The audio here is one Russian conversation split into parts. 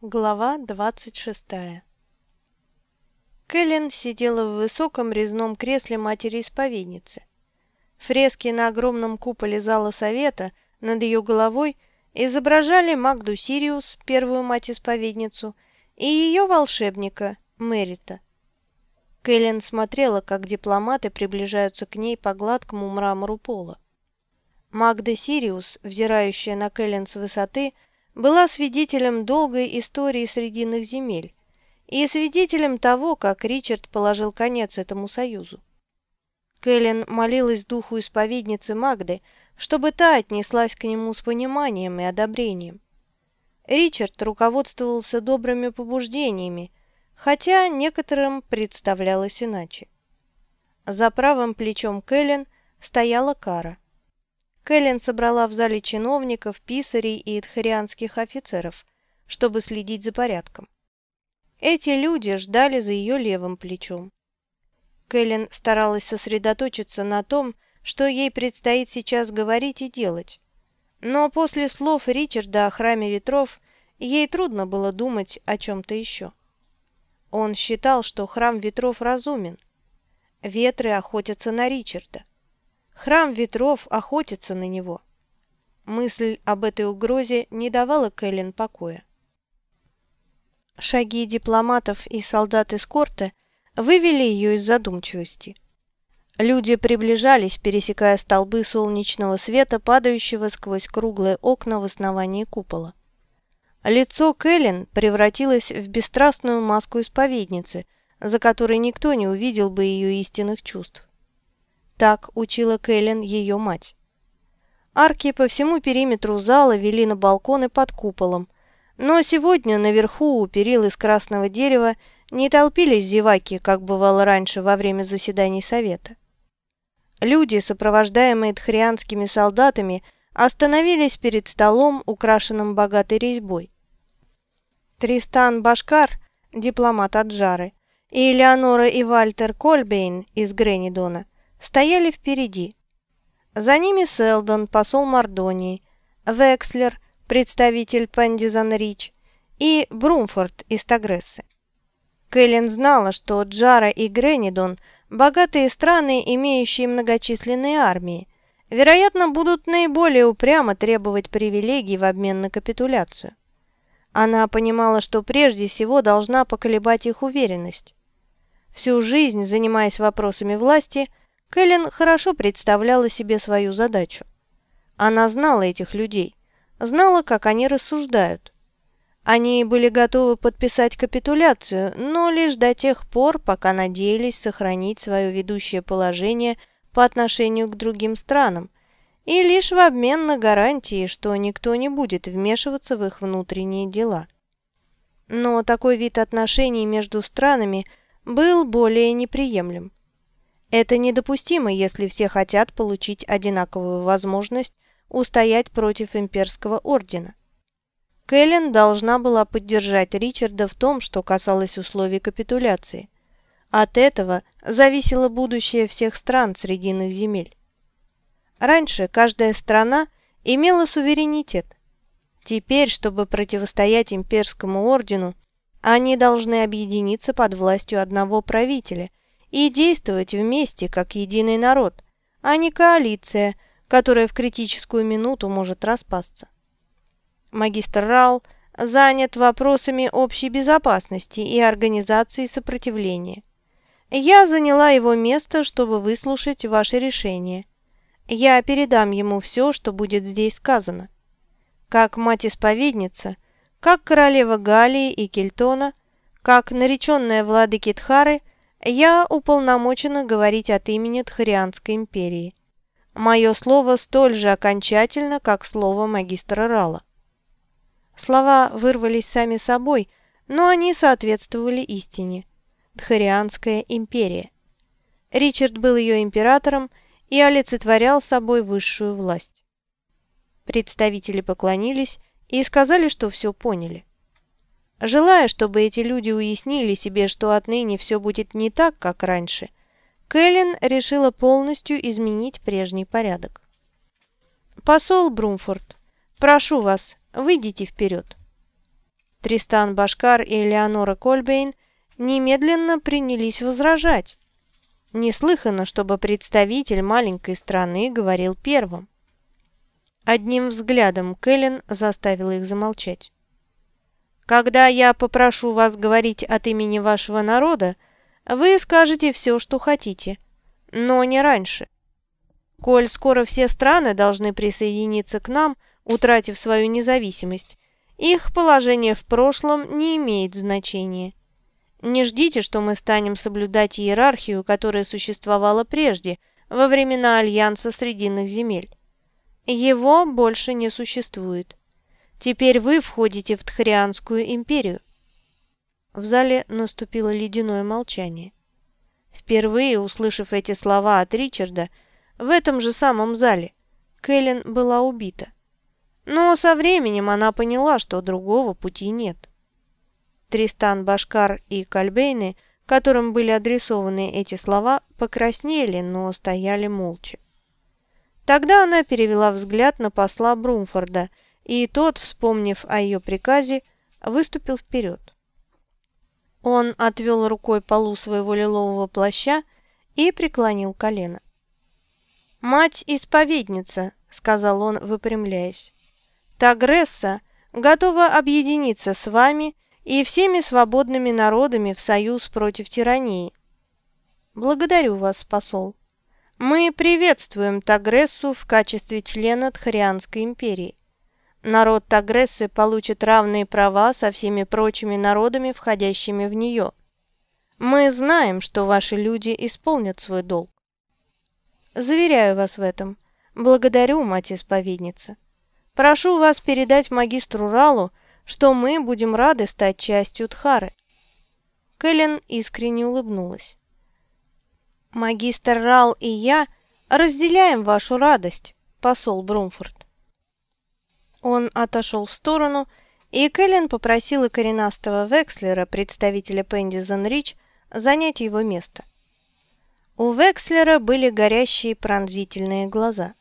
Глава двадцать шестая Кэлен сидела в высоком резном кресле матери-исповедницы. Фрески на огромном куполе зала совета над ее головой изображали Магду Сириус, первую мать-исповедницу, и ее волшебника, Мерита. Кэлен смотрела, как дипломаты приближаются к ней по гладкому мрамору пола. Магда Сириус, взирающая на Кэлен с высоты, — была свидетелем долгой истории Срединных земель и свидетелем того, как Ричард положил конец этому союзу. Кэлен молилась духу исповедницы Магды, чтобы та отнеслась к нему с пониманием и одобрением. Ричард руководствовался добрыми побуждениями, хотя некоторым представлялось иначе. За правым плечом Кэлен стояла Кара – Кэлен собрала в зале чиновников, писарей и идхарианских офицеров, чтобы следить за порядком. Эти люди ждали за ее левым плечом. Кэлен старалась сосредоточиться на том, что ей предстоит сейчас говорить и делать. Но после слов Ричарда о храме ветров ей трудно было думать о чем-то еще. Он считал, что храм ветров разумен. Ветры охотятся на Ричарда. Храм ветров охотится на него. Мысль об этой угрозе не давала Кэлен покоя. Шаги дипломатов и солдат эскорта вывели ее из задумчивости. Люди приближались, пересекая столбы солнечного света, падающего сквозь круглые окна в основании купола. Лицо Кэлен превратилось в бесстрастную маску исповедницы, за которой никто не увидел бы ее истинных чувств. Так учила Кэлен ее мать. Арки по всему периметру зала вели на балконы под куполом, но сегодня наверху у перил из красного дерева не толпились зеваки, как бывало раньше во время заседаний совета. Люди, сопровождаемые тхрианскими солдатами, остановились перед столом, украшенным богатой резьбой. Тристан Башкар, дипломат от Жары, и Элеонора и Вальтер Кольбейн из Гренидона – стояли впереди. За ними Селдон, посол Мордонии, Векслер, представитель Пендизан Рич, и Брумфорд из Тагрессы. Кэлен знала, что Джара и Гренидон – богатые страны, имеющие многочисленные армии, вероятно, будут наиболее упрямо требовать привилегий в обмен на капитуляцию. Она понимала, что прежде всего должна поколебать их уверенность. Всю жизнь, занимаясь вопросами власти, Кэлен хорошо представляла себе свою задачу. Она знала этих людей, знала, как они рассуждают. Они были готовы подписать капитуляцию, но лишь до тех пор, пока надеялись сохранить свое ведущее положение по отношению к другим странам, и лишь в обмен на гарантии, что никто не будет вмешиваться в их внутренние дела. Но такой вид отношений между странами был более неприемлем. Это недопустимо, если все хотят получить одинаковую возможность устоять против имперского ордена. Кэлен должна была поддержать Ричарда в том, что касалось условий капитуляции. От этого зависело будущее всех стран Срединных земель. Раньше каждая страна имела суверенитет. Теперь, чтобы противостоять имперскому ордену, они должны объединиться под властью одного правителя и действовать вместе, как единый народ, а не коалиция, которая в критическую минуту может распасться. Магистр Рал занят вопросами общей безопасности и организации сопротивления. Я заняла его место, чтобы выслушать ваше решение. Я передам ему все, что будет здесь сказано. Как мать-исповедница, как королева Галии и Кельтона, как нареченная владыки Тхары, я уполномочена говорить от имени Тхарианской империи. Мое слово столь же окончательно, как слово магистра Рала. Слова вырвались сами собой, но они соответствовали истине. Тхарианская империя. Ричард был ее императором и олицетворял собой высшую власть. Представители поклонились и сказали, что все поняли. Желая, чтобы эти люди уяснили себе, что отныне все будет не так, как раньше, Кэлен решила полностью изменить прежний порядок. «Посол Брумфорд, прошу вас, выйдите вперед». Тристан Башкар и Элеонора Кольбейн немедленно принялись возражать. Неслыханно, чтобы представитель маленькой страны говорил первым. Одним взглядом Кэлен заставила их замолчать. «Когда я попрошу вас говорить от имени вашего народа, вы скажете все, что хотите, но не раньше. Коль скоро все страны должны присоединиться к нам, утратив свою независимость, их положение в прошлом не имеет значения. Не ждите, что мы станем соблюдать иерархию, которая существовала прежде, во времена Альянса Срединных земель. Его больше не существует. Теперь вы входите в Тхарианскую империю. В зале наступило ледяное молчание. Впервые услышав эти слова от Ричарда, в этом же самом зале, Кэлен была убита. Но со временем она поняла, что другого пути нет. Тристан Башкар и Кальбейны, которым были адресованы эти слова, покраснели, но стояли молча. Тогда она перевела взгляд на посла Брумфорда, и тот, вспомнив о ее приказе, выступил вперед. Он отвел рукой полу своего лилового плаща и преклонил колено. «Мать-исповедница», — сказал он, выпрямляясь, — «Тагресса готова объединиться с вами и всеми свободными народами в союз против тирании. Благодарю вас, посол. Мы приветствуем Тагрессу в качестве члена Тхарианской империи. Народ Тагрессы получит равные права со всеми прочими народами, входящими в нее. Мы знаем, что ваши люди исполнят свой долг. Заверяю вас в этом. Благодарю, мать-исповедница. Прошу вас передать магистру Ралу, что мы будем рады стать частью Тхары». Кэлен искренне улыбнулась. «Магистр Рал и я разделяем вашу радость, посол Брумфорд». Он отошел в сторону, и Кэлен попросила коренастого Векслера, представителя Пендизон Рич, занять его место. У Векслера были горящие пронзительные глаза.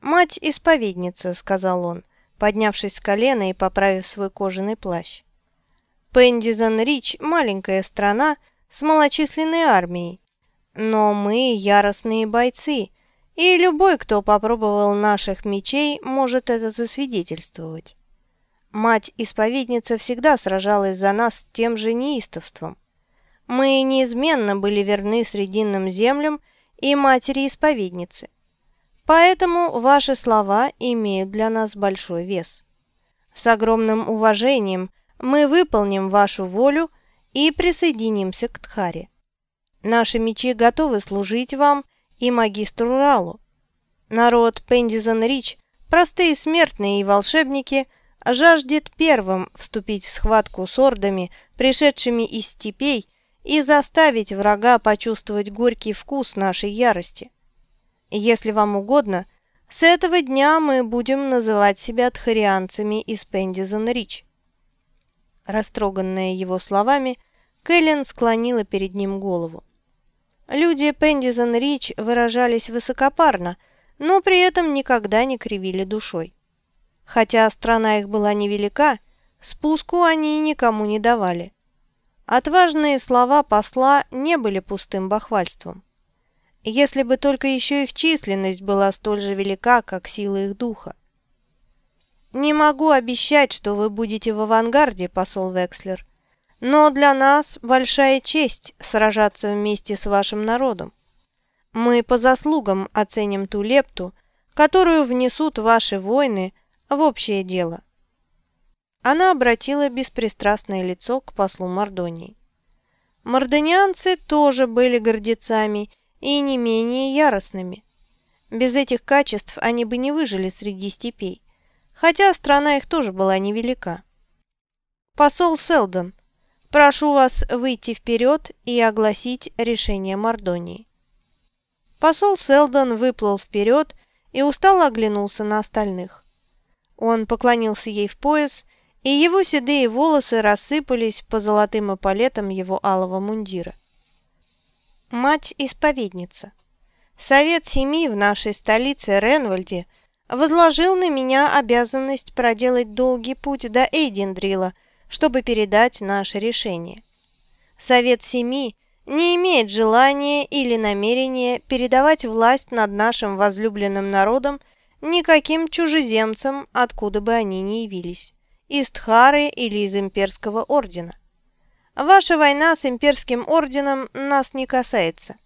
«Мать-исповедница», — сказал он, поднявшись с колена и поправив свой кожаный плащ. Пендизон Рич – маленькая страна с малочисленной армией, но мы яростные бойцы, и любой, кто попробовал наших мечей, может это засвидетельствовать. Мать-исповедница всегда сражалась за нас тем же неистовством. Мы неизменно были верны срединным землям и матери-исповедницы. Поэтому ваши слова имеют для нас большой вес. С огромным уважением мы выполним вашу волю и присоединимся к Тхаре. Наши мечи готовы служить вам и магистру Ралу. Народ Пендизон Рич, простые смертные и волшебники, жаждет первым вступить в схватку с ордами, пришедшими из степей, и заставить врага почувствовать горький вкус нашей ярости. Если вам угодно, с этого дня мы будем называть себя тхарианцами из Пендизон Рич». Растроганная его словами, Кэлен склонила перед ним голову. Люди Пендизон Рич выражались высокопарно, но при этом никогда не кривили душой. Хотя страна их была невелика, спуску они никому не давали. Отважные слова посла не были пустым бахвальством если бы только еще их численность была столь же велика, как сила их духа. «Не могу обещать, что вы будете в авангарде, посол Векслер, но для нас большая честь сражаться вместе с вашим народом. Мы по заслугам оценим ту лепту, которую внесут ваши войны в общее дело». Она обратила беспристрастное лицо к послу Мордонии. Мордонианцы тоже были гордецами и не менее яростными. Без этих качеств они бы не выжили среди степей, хотя страна их тоже была невелика. Посол Селдон, прошу вас выйти вперед и огласить решение Мордонии. Посол Селдон выплыл вперед и устало оглянулся на остальных. Он поклонился ей в пояс, и его седые волосы рассыпались по золотым эполетам его алого мундира мать-исповедница. Совет семьи в нашей столице Ренвальде возложил на меня обязанность проделать долгий путь до Эйдендрила, чтобы передать наше решение. Совет Семи не имеет желания или намерения передавать власть над нашим возлюбленным народом никаким чужеземцам, откуда бы они ни явились, из Тхары или из имперского ордена. Ваша война с имперским орденом нас не касается.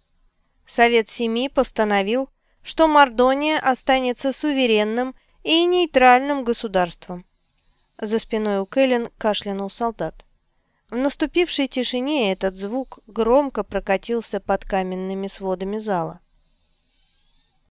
Совет Семи постановил, что Мордония останется суверенным и нейтральным государством. За спиной у Кэлен кашлянул солдат. В наступившей тишине этот звук громко прокатился под каменными сводами зала.